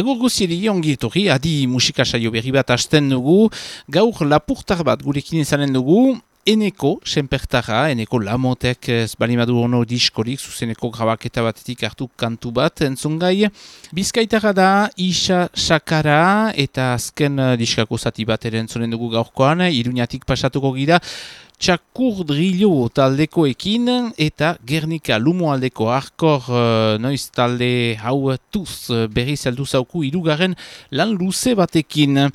Agur guziri ongi etorri, adi musika saio berri bat hasten dugu, gaur lapurtar bat gurekin izanen dugu, Eneko, senpertara, eneko lamotek ez balimadu ono diskorik, zuzeneko grabaketa batetik hartu kantu bat, entzungai. Bizkaitara da, Isa Sakara, eta azken diskako zati bat ere entzunen dugu gaurkoan, iruñatik pasatuko gira, txakur drillo taldekoekin eta Gernika lumo aldeko arkor uh, noiz talde hau tuz uh, berri zeldu zauku irugarren lan luze batekin.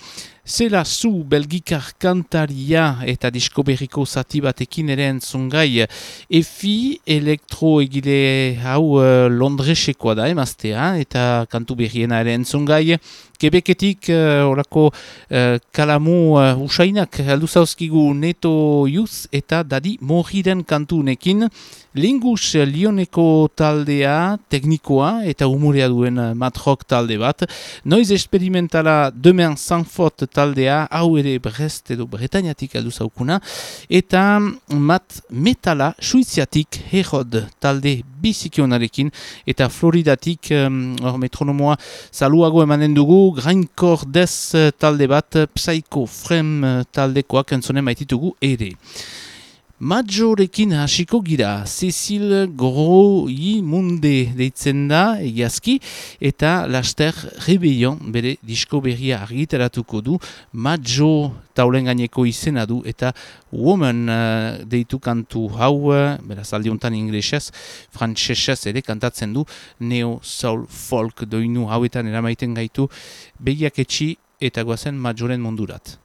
Zela zu belgikar kantaria eta disko berriko zati batekin ere entzungai efi elektro egile hau uh, londresekoa da emaztea eta kantu berriena ere entzungai Kebeketik uh, orako uh, kalamu uh, usainak aldu zauzkigu neto juz eta dadi morriren kantunekin. Lingus lioneko taldea, teknikoa eta umurea duen matrok talde bat. Noiz esperimentala demen sanfot taldea, hau ere brest edo bretainatik aldu zaukuna. Eta mat metala suiziatik herod talde bizikionarekin eta floridatik um, metronomoa zaluago emanen dugu grainkor dez eh, talde bat, psycho frem eh, taldekoak entzonen maititugu ere. Majorekin hasiko gira, Cecil Groi Munde deitzen da, egiazki, eta Laster Rebellion bere disko berria argitaratuko du, Majo taulen gaineko izena du, eta Woman uh, deitu kantu hau, uh, beraz aldiuntan inglesez, frantzesez ere kantatzen du, Neo Soul Folk doinu hauetan eramaiten gaitu, begiak etxi eta guazen Majoren mundurat.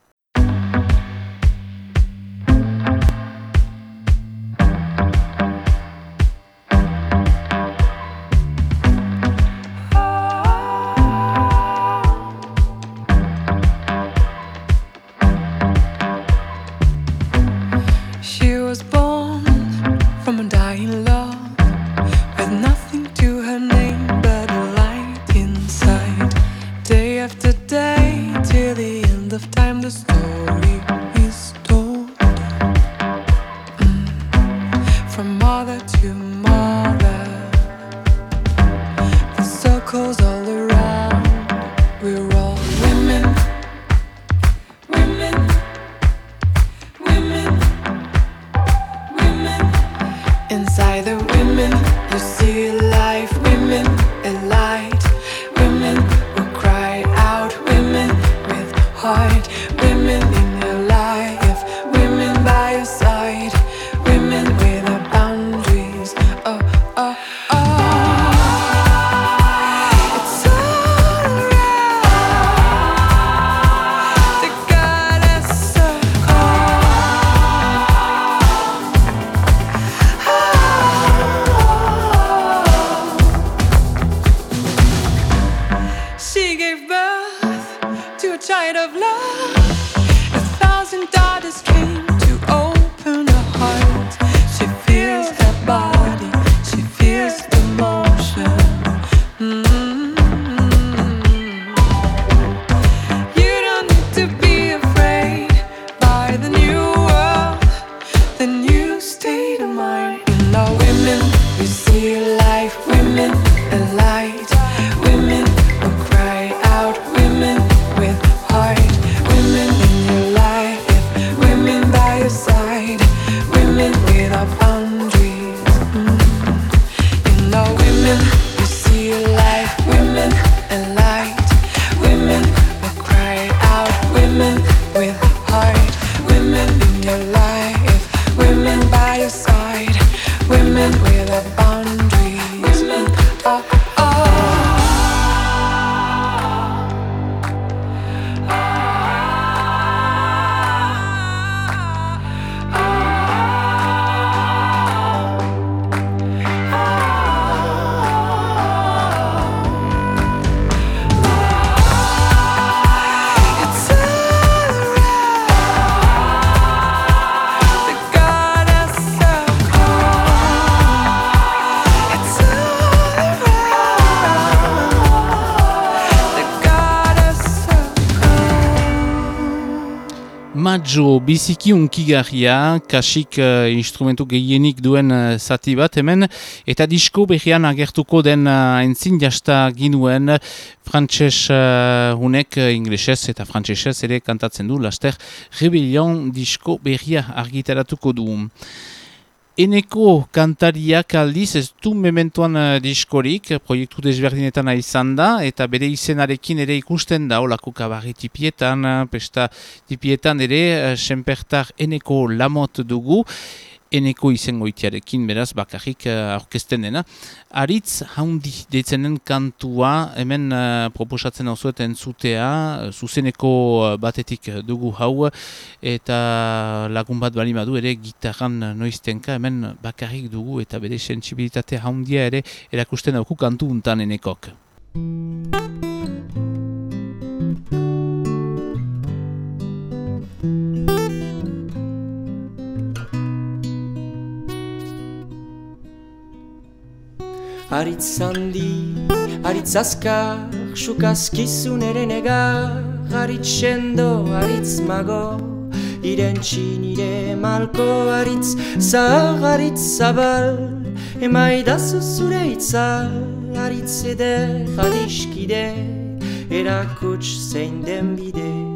Biziki unkigarria, kasik uh, instrumentu gehienik duen uh, zati bat hemen, eta disko behian agertuko den uh, entzin jasta ginuen frantxez uh, hunek uh, inglesez eta frantsesez ere kantatzen du, laster Rebellion disko behia argitaratuko du. Eneko kantariak aldiz ez du mementuan uh, diskorik, proiektu desberdinetan izan da, eta bere izenarekin ere ikusten da, olako kabarri tipietan, pesta tipietan ere, uh, senpertar eneko lamot dugu, eneko izango itiarekin, beraz, bakarrik uh, aurkezten dena. Aritz, haundi, deitzenen kantua, hemen uh, proposatzen hau zueten zutea, uh, zuzeneko batetik dugu hau, eta lagun bat bali madu ere gitarran noiztenka, hemen bakarrik dugu, eta bere sensibilitate haundia ere erakusten dauku kantu untan enekok. Aritz handi, aritz azkar, sukazkizun ere negar. Aritz sendo, aritz mago, irentxi nire malko. Aritz zahar, aritz zabal, emaidazu zure itzal. Aritz eder, adiskide, erakuts zein den bide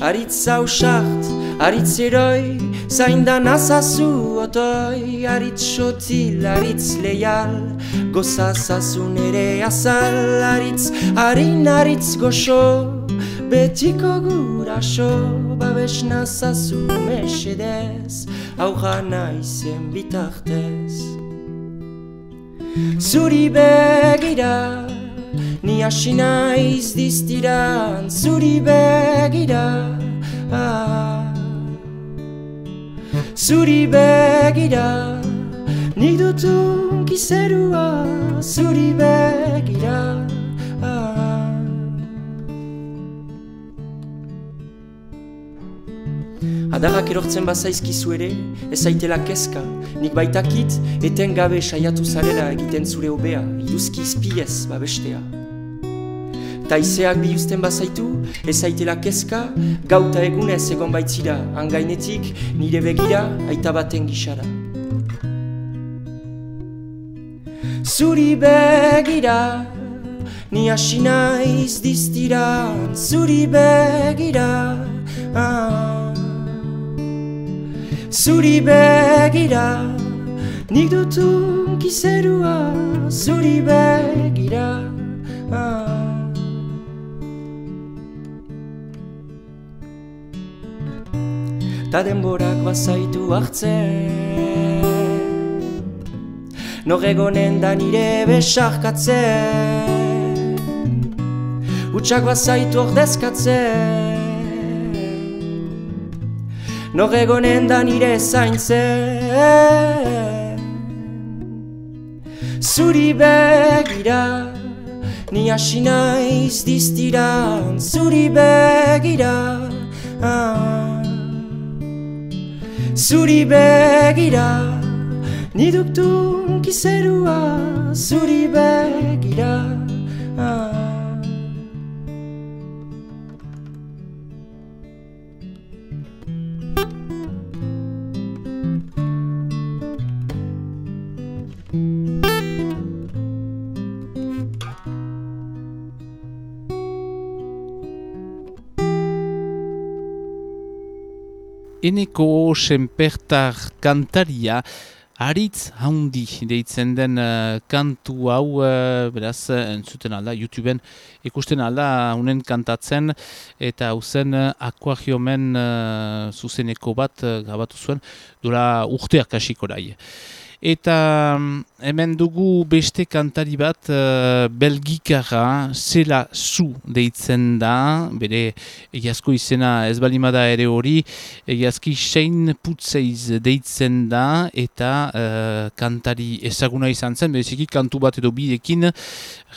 Aritz hausart, aritz eroi, zain da nazazu otoi. Aritz sotil, aritz leial, gozazazun ere azal. Aritz harin, aritz goxo, betiko guraso. Babes nazazu mesedez, auja naizen bitartez. Zuri begira, Ni hasi naiz diztiran zuri begira ah. Zuri begira Nik dutun kizerua zuri begira Adarrak erortzen bazaizkizu ere, ez aitela kezka, nik baitakit, eten gabe saiatu zarela egiten zure obea, iduzki izpiez babestea. Taizeak bihuzten bazaitu, ez aitela kezka, gauta egunez egon baitzira, angainetik nire begira, aita baten gixara. Zuri begira, ni hasi naiz diztiran, zuri begira, ah. Zuri begira, nik dutun kizerua, zuri begira, ah. Ta denborak bazaitu hartzen Nor egonen da nire besarkatzen. Utsak bazaitu ordezkatzen Nor egonen da nire zaintzen Zuri begira Ni hasi naiz diztiran Zuri begira ah. Zuri begira Ni duktun kizerua Zuri begira ah. Eneko senpertar kantaria, Aritz haundi deitzen den uh, kantu hau, uh, beraz, entzuten alda, YouTubeen ikusten alda, unen kantatzen, eta hauzen uh, akuariomen uh, zuzeneko bat uh, gabatu zuen, dura urteak hasiko Eta mm, hemen dugu beste kantari bat uh, belgikara zela zu deitzen da, bere egiazko izena ez balimada ere hori, egiazki sein putzeiz deitzen da, eta uh, kantari ezaguna izan zen, bereziki kantu bat edo bidekin,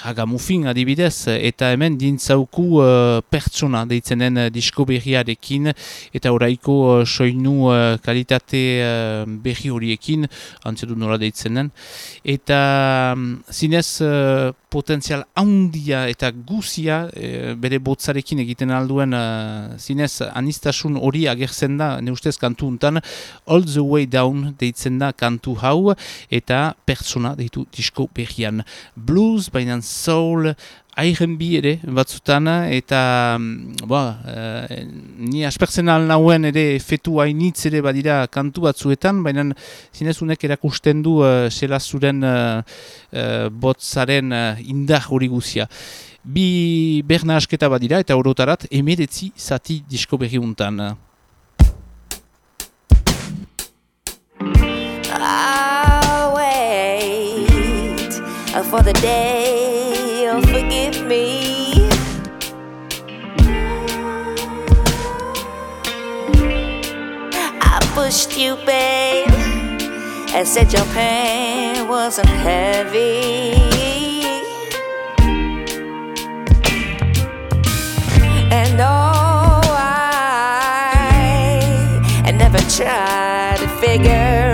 ragamufin adibidez, eta hemen dintzauku uh, pertsona deitzen den disko berriarekin, eta oraiko uh, soinu uh, kalitate uh, berri horiekin, antzera du nola deitzen den. Eta um, zinez uh, potentzial handia eta guzia e, bere botzarekin egiten alduen e, zinez anistasun hori agertzen da ne ustez kantu untan All the way down deitzen da kantu hau eta pertsona deitu disko berrian blues, bainan soul airen bi ere batzutan eta mm, ba, e, ni aspertzen nauen ere fetu hainitz ere badira kantu batzuetan, baina zinezunek erakusten du uh, zuren uh, botzaren uh, indar hori guzia. Bi berna asketa badira eta orotarat emeretzi zati disko berri untan. I'll wait for the day you'll forgive me. I pushed you, babe, and said your pain wasn't heavy. And oh, I, I never tried to figure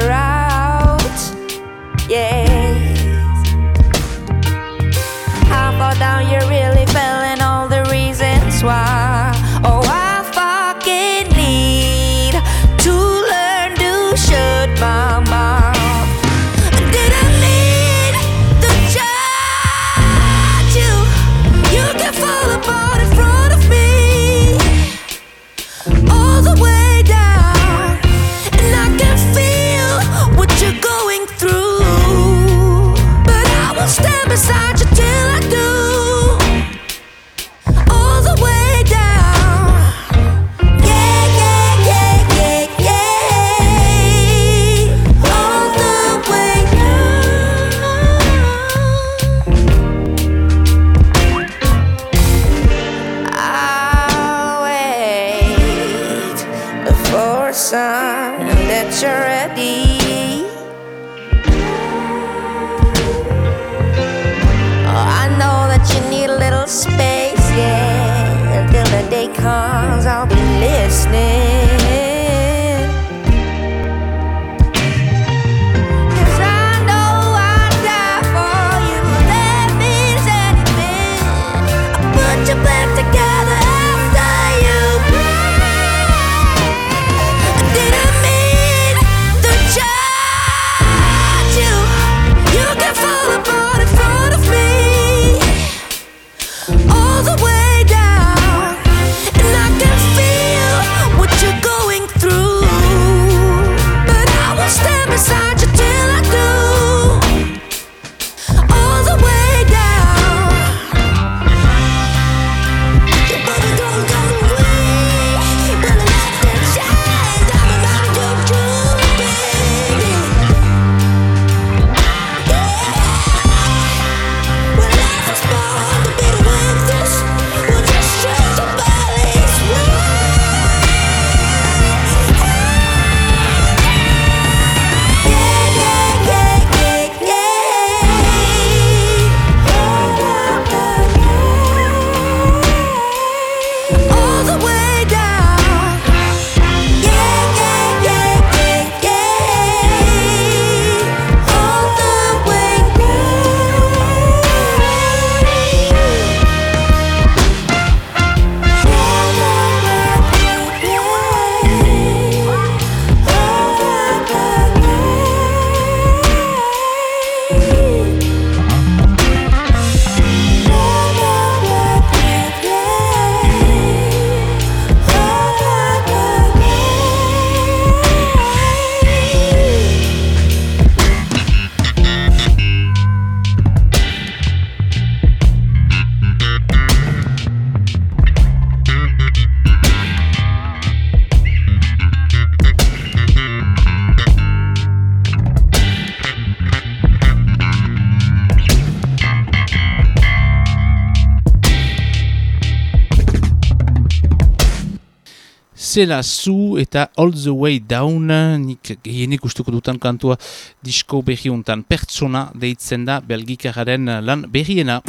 Zela zu eta All the Way Down, nik gehienik ustuko dutan kantua disko berri untan pertsona deitzen da belgikararen lan berriena.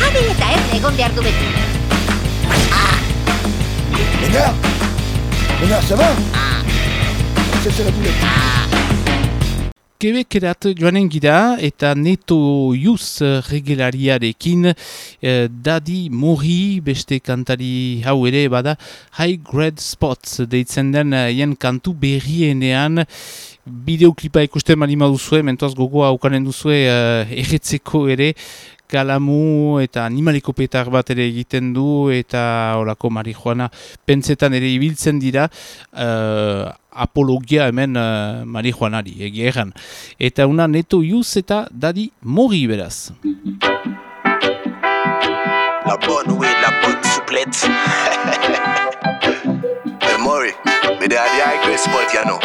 Jabe eta erne egon behar du beti. Ménard Ménard, ça va C'est ça la boulette. Kebekerat joanen gira eta neto juz regelariarekin eh, dadi mori beste kantari hau ere bada High Grade Spots deitzen den jen kantu berrienean. Bideoklipa ikusten malima duzue, mentoaz gogoa aukanen duzue uh, erretzeko ere kalamu eta animaliko petar bat ere egiten du eta orako marihuana pentsetan ere ibiltzen dira uh, apologia hemen uh, marihuanari egieran. Eta una neto juz eta dadi mori beraz. La bonne way, la bonne souplette. hey, Maury, me the high grade spot, you know.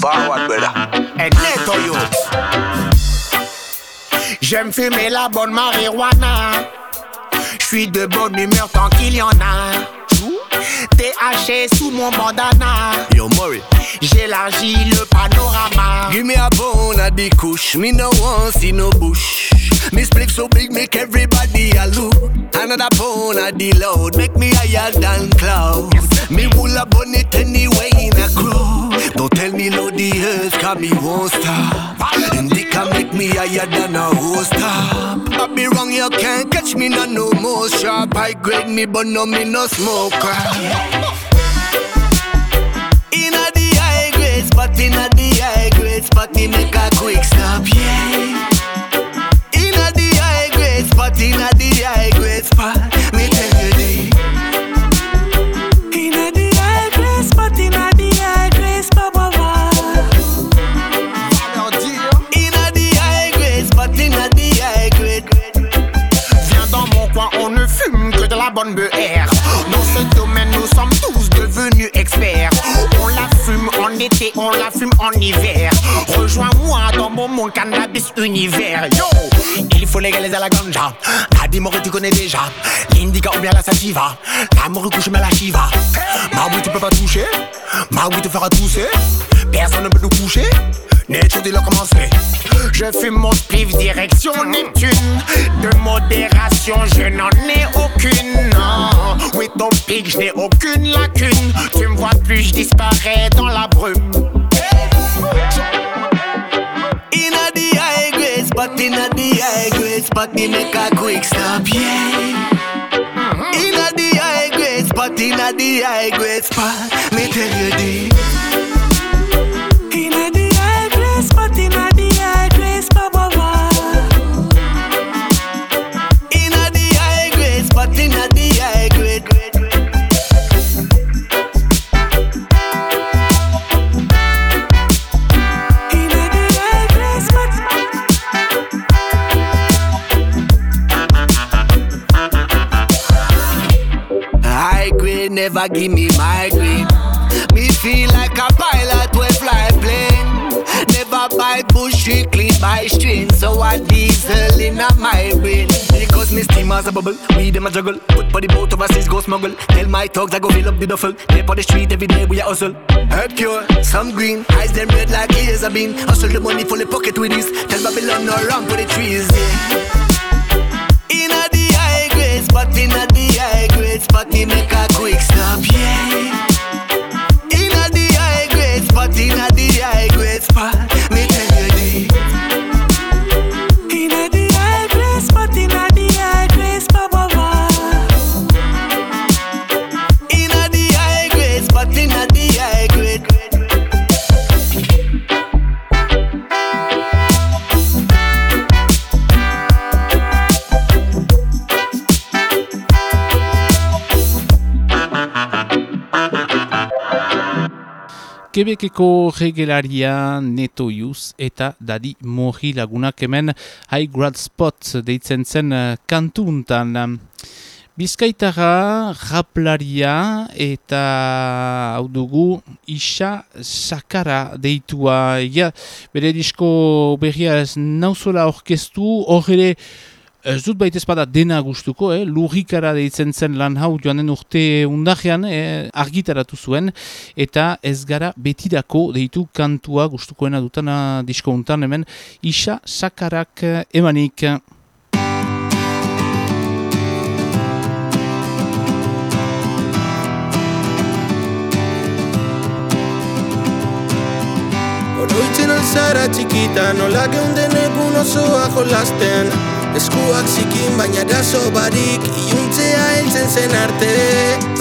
Forward, brother. Et neto youth. J'aime fumer la bonne marijuana. J'suis de bonne humeur tant qu'il y en a. THC sous mon bandana. Yo, Maury. J'élargis le panorama. Give me a bone at the kush. Me no want see no bush. Me split so big, make everybody a look. Another bone the load, make me higher than cloud. Me wool a bonnet anyway in a crew. Don't tell me no the earth, cause me won't stop. And they can make me higher than a host top. I be wrong, you can't catch me no no more sharp. I grade me, but no me no smoker. Inna the high grade spot, inna the high grade spot, me make a quick stop, yeah. Inna the high grade spot, inna the high grade spot, me tell you this. Bonne BR. Dans ce domaine, nous sommes tous devenus experts. On la fume en été, on la fume en hiver. Rejoins-moi dans mon monde cannabis univers. Yo, il faut légaliser la ganja. La dimoré, tu connais déjà. L'indica ou bien la sativa. La morue couche, mais la shiva. Ma oui, tu peux pas toucher. Ma oui, te fera tousser. Personne ne peut nous coucher. Nature, dis-leur comment c'est. Je fume mon spliff direction Neptune. De modération, je n'en ai aucune. Non. Oui, ton pic, je n'ai aucune lacune. Tu me vois plus, je disparais dans la brume. Inna the high grade spot, inna the high grade spot, me make a quick stop, yeah. Inna the high grade spot, inna the high grade spot, me tell you this. Never give me migraine. Me feel like a pilot when fly plane. Never buy bush, strictly buy string. So I diesel in a my brain. Because me steamers a bubble, we them a juggle. Put body boat overseas, go smuggle. Tell my thugs I go fill up the duffel. Play on the street every day, we a hustle. Herb cure, some green, eyes them red like ears a bean. Hustle the money full the pocket with this. Tell Babylon no run for the trees, yeah. Inna the high spot, inna the high grade spot, me make a quick stop, yeah. Inna the high grade spot, inna the high grade Quebeceko regelaria Neto Juz eta Dadi Mori lagunak hemen High Grad Spot deitzen zen eh, kantuntan. Bizkaitara, raplaria eta hau dugu isa sakara deitua. Ja, bere disko berria ez nauzola orkestu, hor ere Ez dut baita espada dena gustuko, eh? lurrikara deitzen zen lan hau joan den urte undajean eh? argitaratu zuen, eta ez gara betirako deitu kantua gustukoena dutana disko untan hemen, isa sakarak eh, emanik. Oroitzen zara txikita Nola geunden osoa jolasten Eskuak zikin baina eraso barik. Iuntzea heltzen zen arte.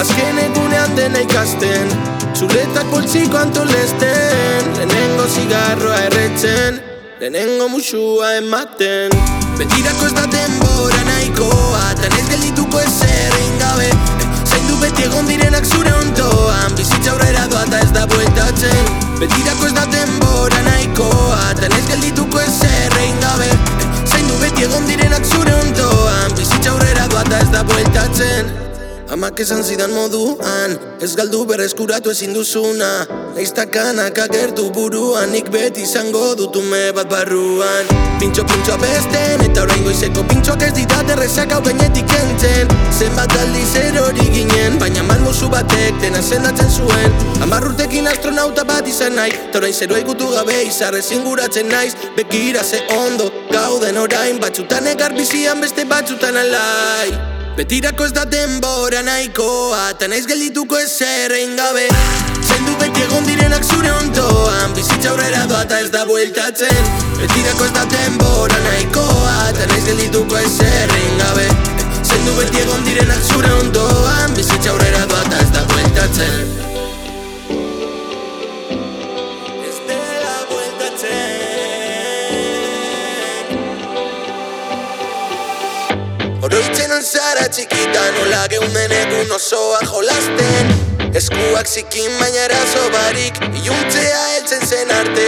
Azken egunean dena ikasten. Zuretak poltsiko antolesten. Lehenengo zigarroa erretzen. Lehenengo musua ematen. Betirako ez da denbora nahikoa. Tan ez gelituko ez errein gabe beti egon direnak zure ondoan. Bizitza aurrera doa eta ez da bueltatzen. Betirako ez da denbora nahikoa Tan ez geldituko ez errein gabe. Zain du beti egon direnak zure ondoan. Bizitza aurrera doa eta ez da bueltatzen Amak esan zidan moduan Ez galdu berreskuratu ezin duzuna. Neiztakanak agertu buruan Nik beti izango dutume bat barruan. Pintxo pintxo abesten Eta orain goizeko pintxoak ez ditat errezak hau gainetik entzen Zenbat aldiz erori ginen Baina malmuzu batek dena sendatzen zuen. Amar urtekin astronauta bat izan nahi Eta orain zeroa ikutu gabe izarre zinguratzen naiz. Bekira ze ondo gauden orain Batxutan egar bizian beste batxutan alai Betirako ez da denbora nahikoa Ta naiz geldituko ez errein gabe. Zaindu beti egon direnak zure ondoan Bizitza aurrera doa eta ez da bueltatzen. Betirako ez da denbora nahikoa Ta naiz geldituko ez errein gabe. Zaindu beti egon direnak zure ondoan Bizitza aurrera doa eta ez da bueltatzen Oroitzen zara txikita nola geunden egun osoa jolasten. Eskuak zikin baina eraso barik Iuntzea heltzen zen arte.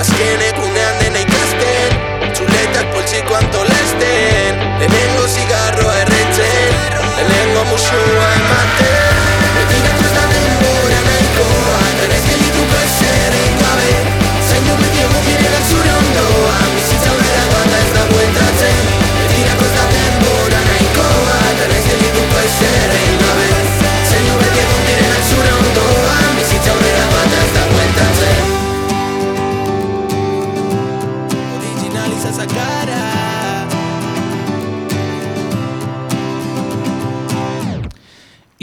Azken egunean dena ikasten Txuletak poltsiko antolesten Lehenengo zigarroa erretzen Lehenengo musua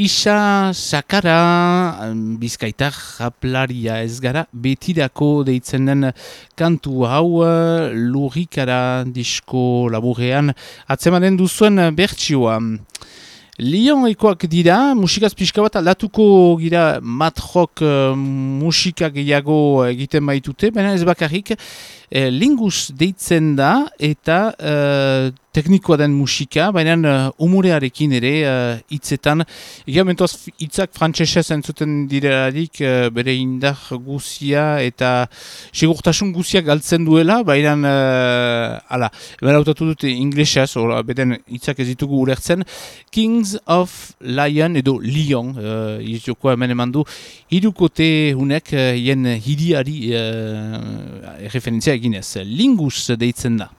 Isa sakara bizkaitar japlaria ez gara betirako deitzen den kantu hau eh, lurikara disko laburrean atzemanen duzuen bertsioa. Lion ekoak dira, musikaz pixka bat aldatuko gira matrok uh, musika gehiago egiten baitute, baina ez bakarrik eh, lingus deitzen da eta eh, teknikoa den musika, baina uh, umurearekin ere hitzetan. Uh, Egia mentoaz hitzak frantsesez entzuten direlarik uh, bere indar guzia eta segurtasun guzia galtzen duela, baina uh, ala, bera hautatu dute inglesez, beden hitzak ez ditugu ulertzen. Kings of Lion edo Lion, uh, izjoko hemen eman du, hirukote hunek uh, jen hiriari uh, referentzia eginez. Lingus deitzen da.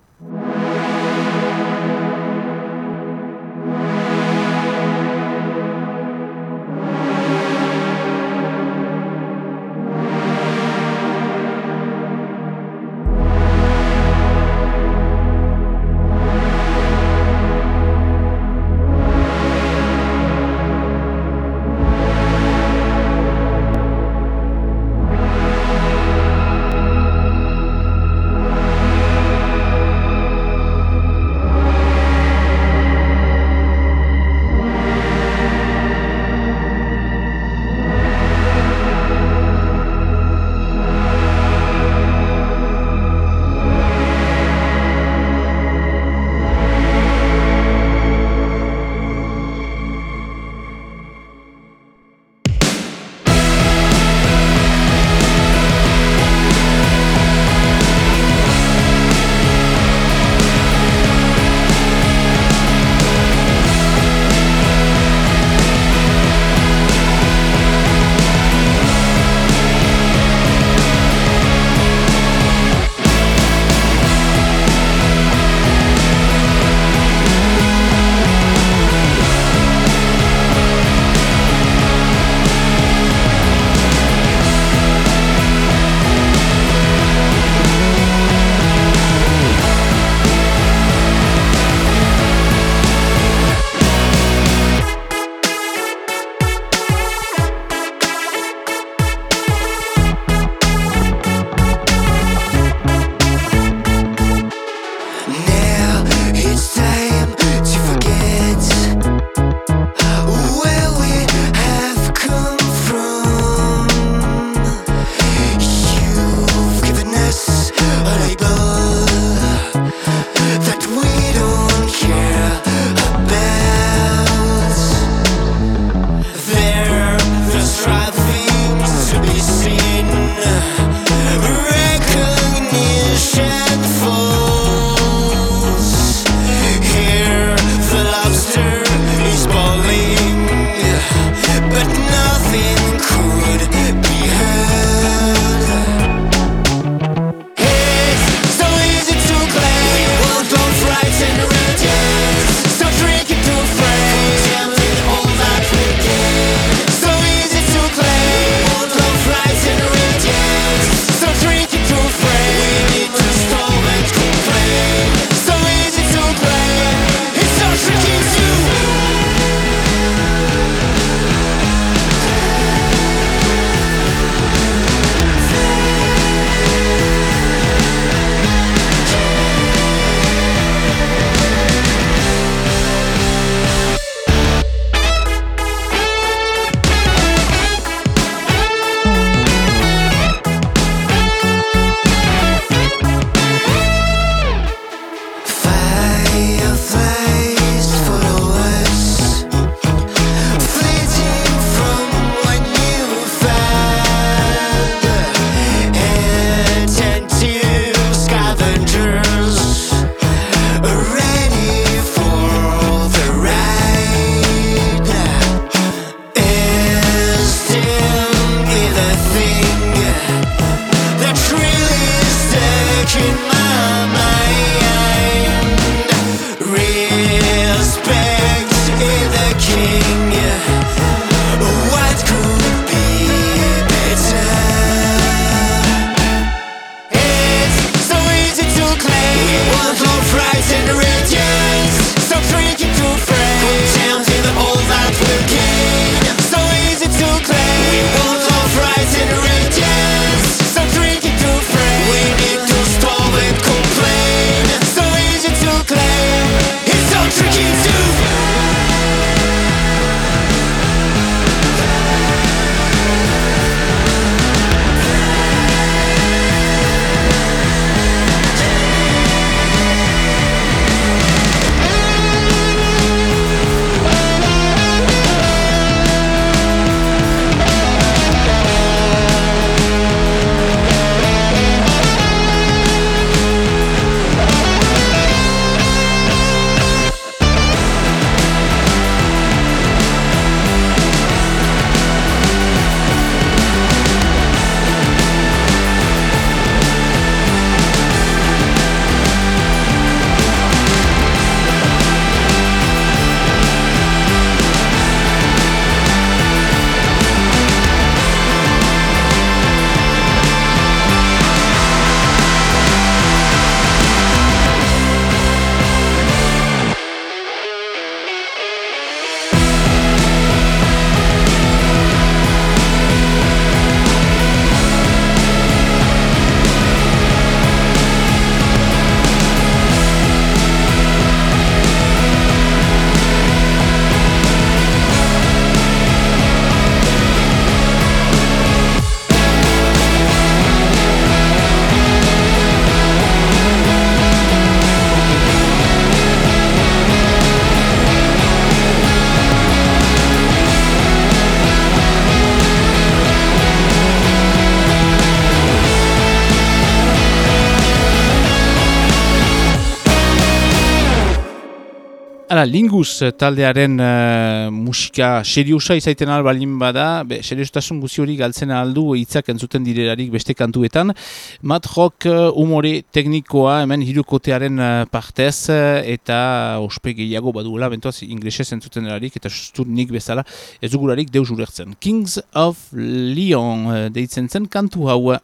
Lingus taldearen uh, musika seriosa izaiten albalin bada, be, seriostasun guzi hori galtzen aldu hitzak entzuten direlarik beste kantuetan. Mat rock uh, umore teknikoa hemen hirukotearen partez eta ospe gehiago baduela, bentoaz inglesez entzuten delarik eta sustut nik bezala ez dugularik deus ulertzen. Kings of Leon deitzen zen kantu hau.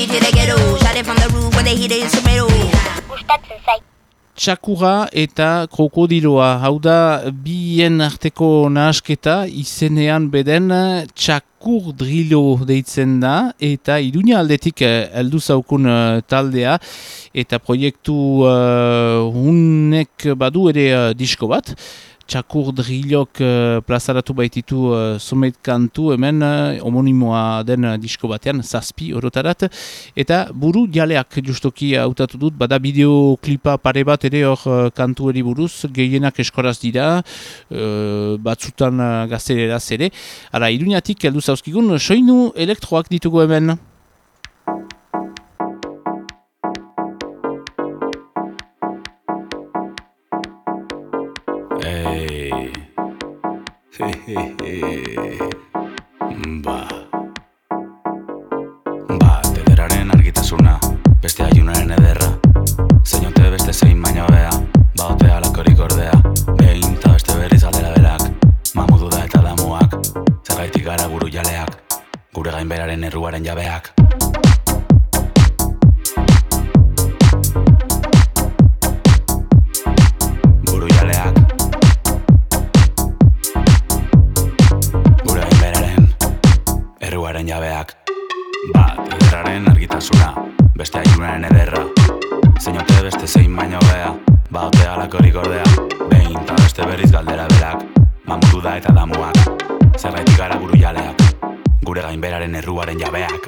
City to the ghetto. Shot it from the roof where they hit it instrumental. Txakura eta krokodiloa, hau da bien arteko nahasketa izenean beden txakur drilo deitzen da eta iruña aldetik eh, heldu zaukun eh, taldea eta proiektu uh, hunek badu ere uh, disko bat txakur drilok uh, plazaratu baititu uh, kantu hemen uh, homonimoa den uh, disko batean, zazpi orotarat, eta buru jaleak justoki hautatu dut, bada bideoklipa pare bat ere hor uh, kantu buruz, gehienak eskoraz dira, uh, batzutan uh, gaztelera zere. Ara, iruñatik heldu zauzkigun, soinu elektroak ditugu hemen. ba. Ba, tederaren argitasuna Beste ayunaren ederra. Zeinote beste zein baino bea Ba, otea lakorik ordea Behin ta beste berriz aldera berak Mamudu da eta damuak. Zagaitik gara buru jaleak Gure gainberaren erruaren jabeak jabeak. Bat, ederraren argitasuna Beste ayunaren ederra. Zeinote beste zein baino bea Ba, ote alakorik ordea. Behin, eta beste berriz galdera berak Mamudu da eta damuak Zerraitik gara buru jaleak Gure gainberaren erruaren jabeak.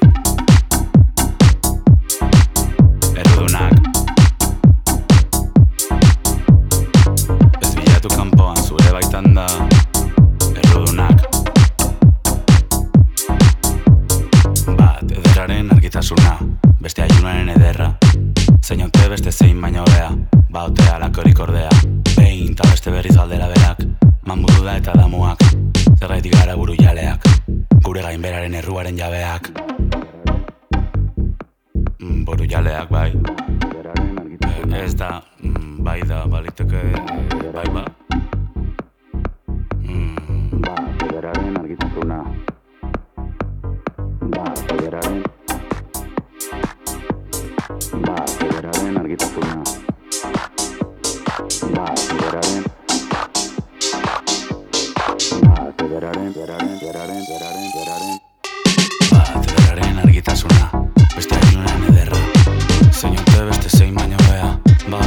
Errudunak. Ez bilatu kanpoan zure baitan da argitasuna Beste ayunaren ederra. Zeinote beste zein baino bea Baotea lakorik ordea. Behin ta beste berriz aldera berak Mambudu da eta damuak Zerraitik gara buru jaleak Gure gainberaren erruaren jabeak. Mm, Boru jaleak bai. Ez da, mm, bai da, baliteke, bai ba. Mm. Ba, federaren argitasuna. Ba, federaren Ba, federaren argitasuna Ba, federaren Ba, federaren, federaren, federaren, federaren Ba, federaren argitasuna Beste ayunan ederra. Zeinote beste zein baino Ba,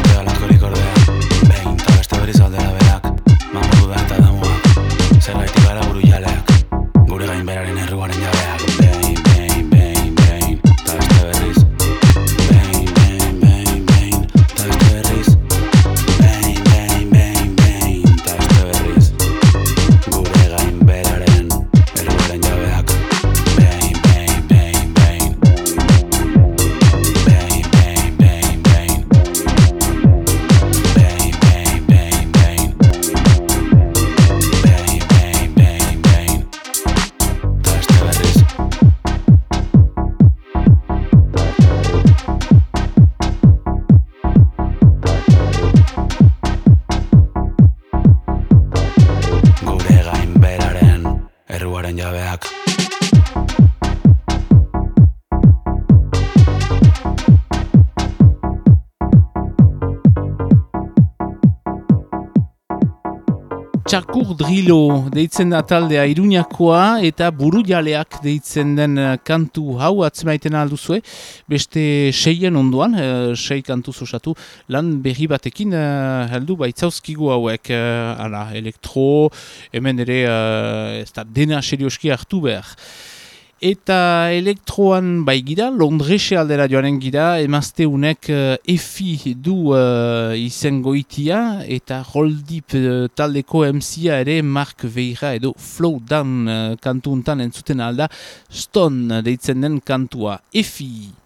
Txakur drilo deitzen da taldea iruñakoa eta buru jaleak deitzen den eh, kantu hau atzemaiten alduzue. Beste seien onduan, eh, sei kantu zosatu, lan berri batekin uh, heldu baitzauzkigu hauek. Uh, ala, elektro, hemen ere uh, ez da dena serioski hartu behar. Eta elektroan bai gira, Londrese aldera joanen gira, emazte unek uh, efi du uh, izen goitia, eta roldip uh, taldeko MCA ere Mark Veira edo Flow Dan uh, kantu untan entzuten alda, Stone deitzen den kantua, efi.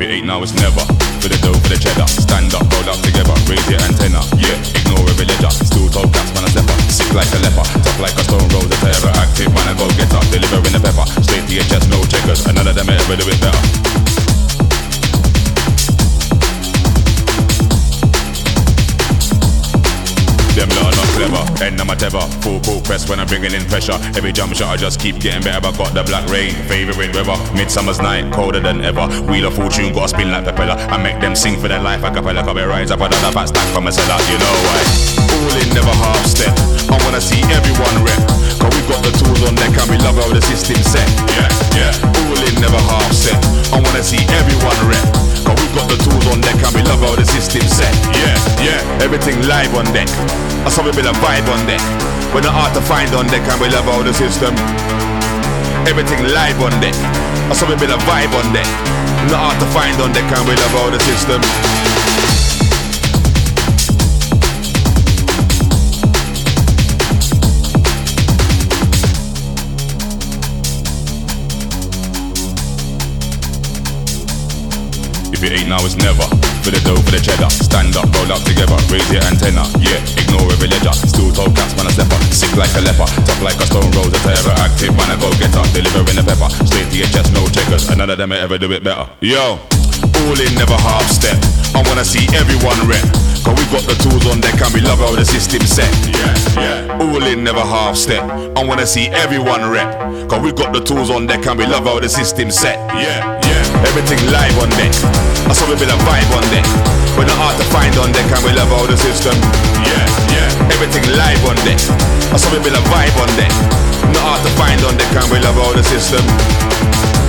If it ain't now, it's never. For the dough, for the cheddar. Stand up, roll up together, raise your antenna. Yeah, ignore every ledger. Still told cats, man, step up. Sick like a leper, tough like a stone rose, a terror. Active, man, I go get up. Delivering the pepper. Straight to your chest, no checkers. Of them ever do it better. Them lot not clever, end a tether. Full court press when I'm bringing in pressure. Every jump shot I just keep getting better. But got the black rain, favouring weather. Midsummer's night, colder than ever. Wheel of fortune, got to spin like propeller. I make them sing for their life, I capella Cause rise up another fat stack from a cellar. You know why? All in, never half step I wanna see everyone rep. Cause we got the tools on deck and we love how the system set. Yeah, yeah. All in, never half step I wanna see everyone rep on deck and we love how the system set Yeah, yeah Everything live on deck I saw we build a vibe on deck. We're not hard to find on deck and we love all the system. Everything live on deck. I saw we build a vibe on deck. Not hard to find on deck and we love all the system. If it ain't now, it's never. For the dough, for the cheddar. Stand up, roll up together, raise your antenna. Yeah, ignore every ledger. Still told cats, man, I step up. Sick like a leper, tough like a stone rose, a terror. Active, man, I go get up. Delivering the pepper. Straight to your chest, no checkers. And none of them ever do it better. Yo, all in, never half step. I wanna see everyone rep. Cause we got the tools on deck and we love how the system set. Yeah, yeah. All in, never half step. I wanna see everyone rep. Cause we got the tools on deck and we love how the system set. Yeah, yeah. Everything live on deck. I saw we build a vibe on deck. We're not hard to find on deck and we love how the system. Yeah, yeah. Everything live on deck. I saw we build a vibe on deck. Not hard to find on deck and we love how the system.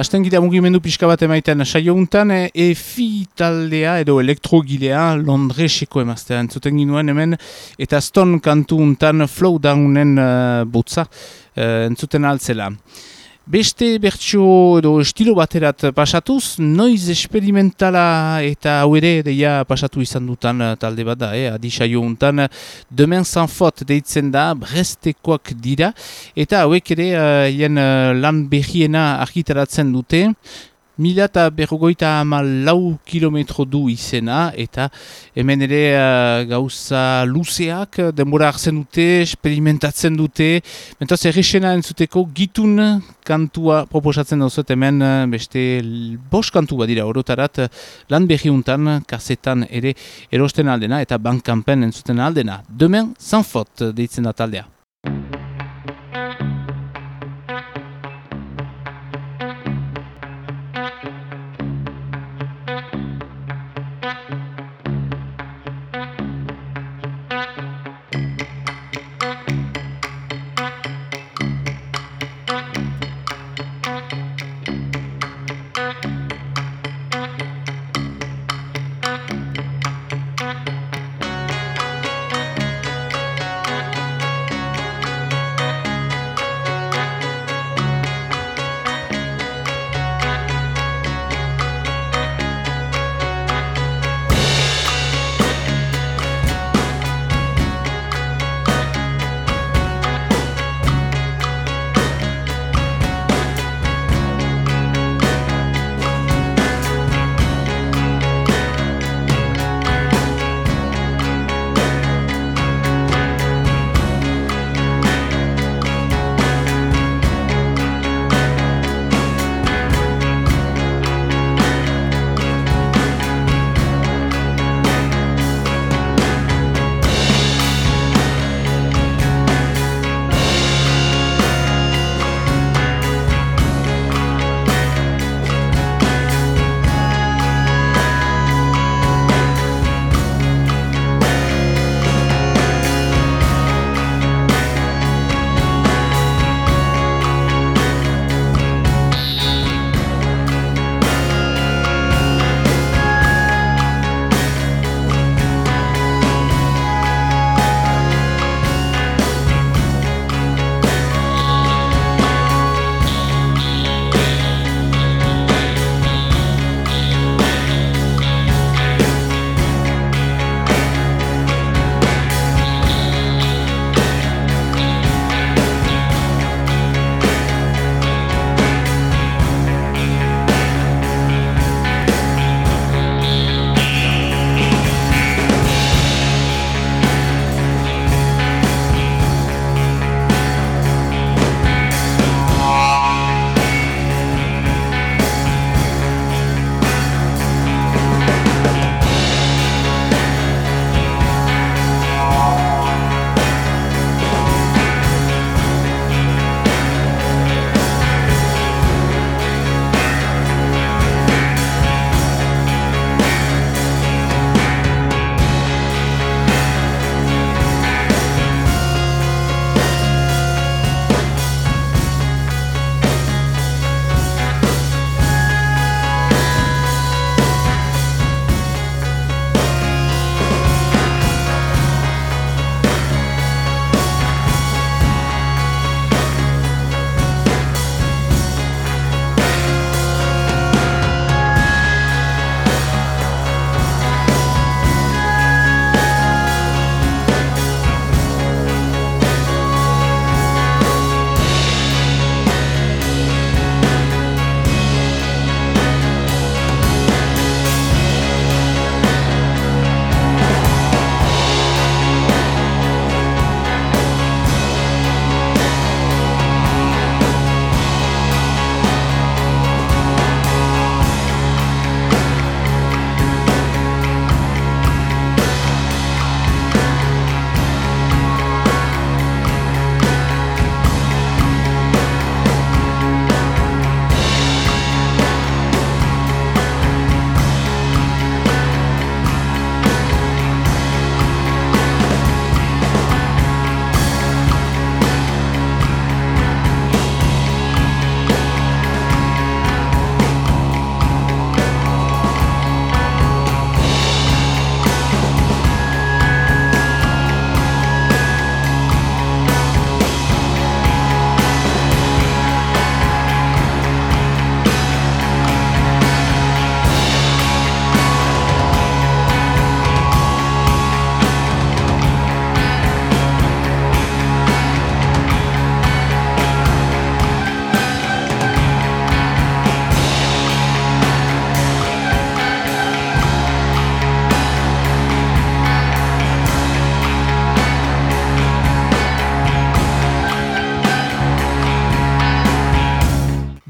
Hala, hasten gira mugimendu pixka bat emaiten saio untan, e, EFI taldea edo elektrogilea Londreseko emaztea entzuten ginuen hemen, eta Stone kantu untan Flow Downen uh, botza uh, entzuten altzela. Beste bertso edo estilo baterat pasatuz, noiz esperimentala eta hau ere deia pasatu izan dutan eh, talde bat da, eh? adisaio untan, Demen Sanfot deitzen da, brestekoak dira, eta hauek ere hien uh, lan behiena argitaratzen dute, Mila eta berrogoita lau kilometro du izena eta hemen ere uh, gauza luzeak denbora hartzen dute, experimentatzen dute. Mentaz errexena entzuteko gitun kantua proposatzen duzut hemen beste bos kantua dira orotarat lan behiuntan, kasetan ere erosten aldena eta bankanpen entzuten aldena. Demen zanfot deitzen da taldea.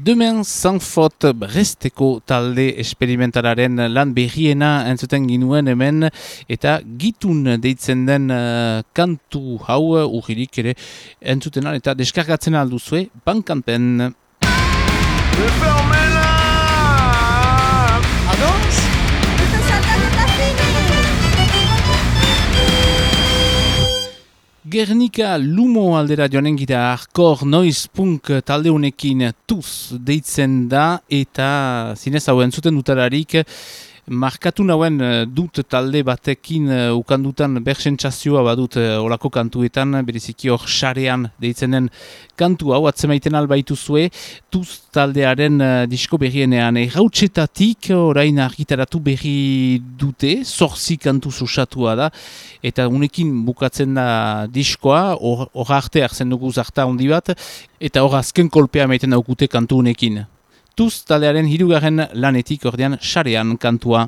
Demen Sanfot Bresteko talde esperimentalaren lan berriena entzuten ginuen hemen eta gitun deitzen den uh, kantu hau urririk ere entzuten eta deskargatzen alduzue bankanpen. Gernika Lumo aldera joanen gira Arkor Noiz Punk taldeunekin tuz deitzen da eta zinez hau entzuten dutararik Markatu nauen eh, dut talde batekin uh, ukandutan bersentzazioa badut uh, olako kantuetan, bereziki hor xarean deitzenen kantu hau atzemaiten albaitu zue, tuz taldearen uh, disko berrienean errautsetatik orain argitaratu berri dute, zorzi kantu susatua da, eta unekin bukatzen da diskoa, hor arte arzen dugu zarta handi bat, eta hor azken kolpea maiten daukute kantu unekin. Tuz taldearen hirugarren lanetik ordean xarean kantua.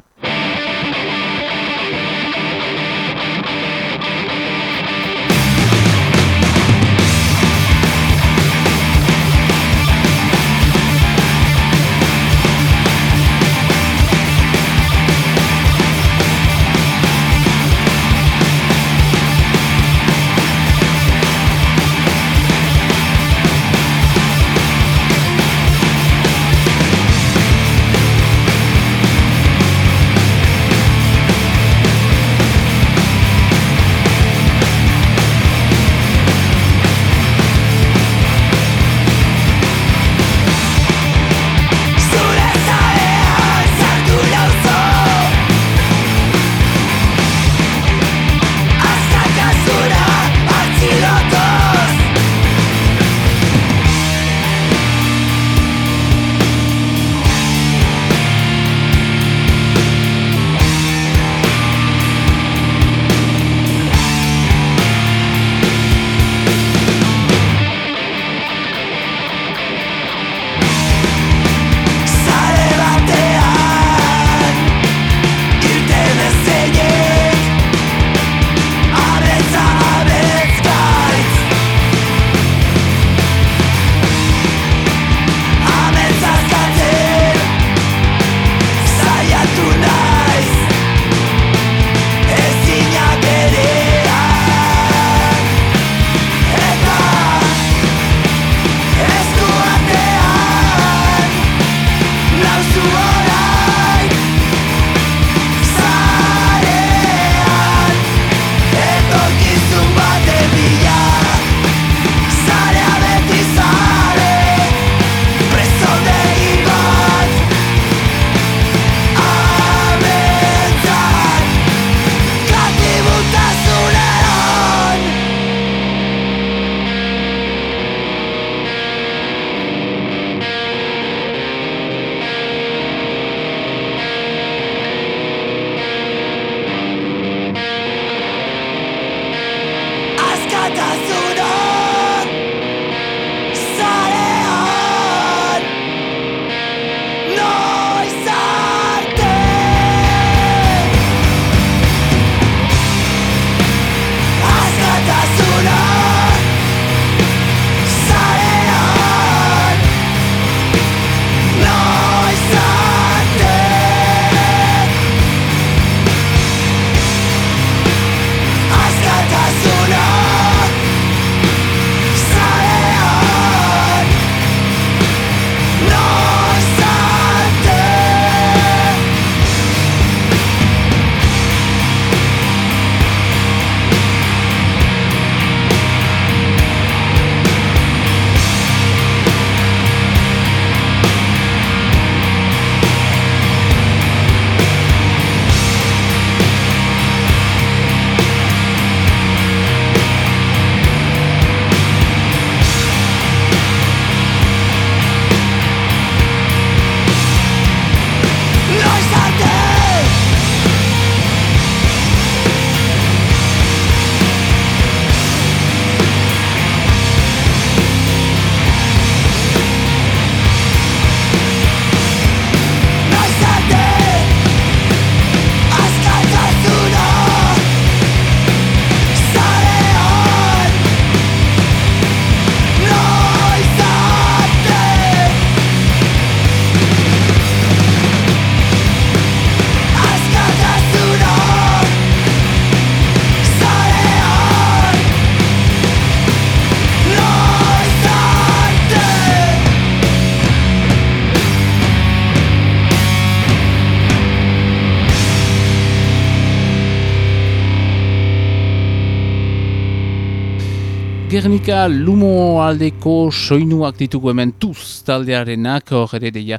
Gernika Lumo aldeko soinuak ditugu hemen tuz taldearenak, hor ere deia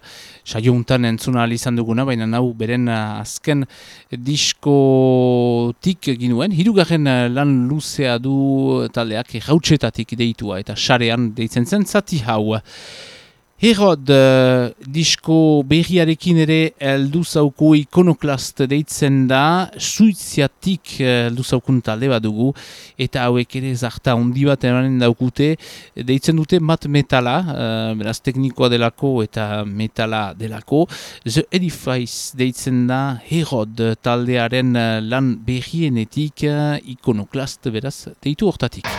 saiontan entzuna izan duguna, baina nau beren azken diskotik ginuen, hirugarren lan luzea du taldeak errautsetatik deitua eta sarean deitzen zen zati hau. Herod, uh, disko berriarekin ere eldu zauku ikonoklast deitzen da, suiziatik eldu uh, zaukun talde bat dugu, eta hauek ere zarta ondi bat emanen daukute, deitzen dute mat metala, uh, beraz teknikoa delako eta metala delako, The Edifice deitzen da Herod taldearen lan berrienetik ikonoklast beraz deitu hortatik.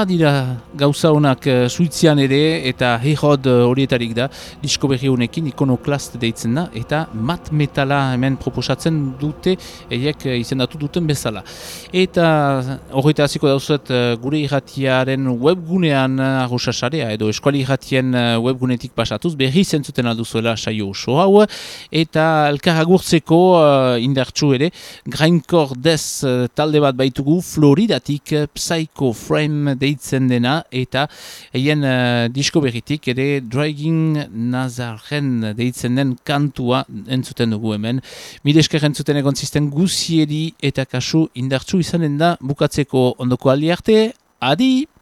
Badira gauza honak uh, suitzian ere eta herod uh, horietarik da disko berri honekin ikonoklast deitzen da eta mat metala hemen proposatzen dute eiek uh, izendatu duten bezala. Eta horreta hasiko dauzet uh, gure irratiaren webgunean arrosasarea edo eskuali irratien webgunetik pasatuz berri zentzuten alduzuela saio oso hau eta elkaragurtzeko uh, indartsu ere grainkor dez talde bat baitugu Floridatik Psycho Frame deitzen dena eta eien uh, disko berritik ere Dragging Nazaren deitzen den kantua entzuten dugu hemen. Mide esker entzuten egon zisten guzieri eta kasu indartsu izanen da bukatzeko ondoko aldi arte. Adi!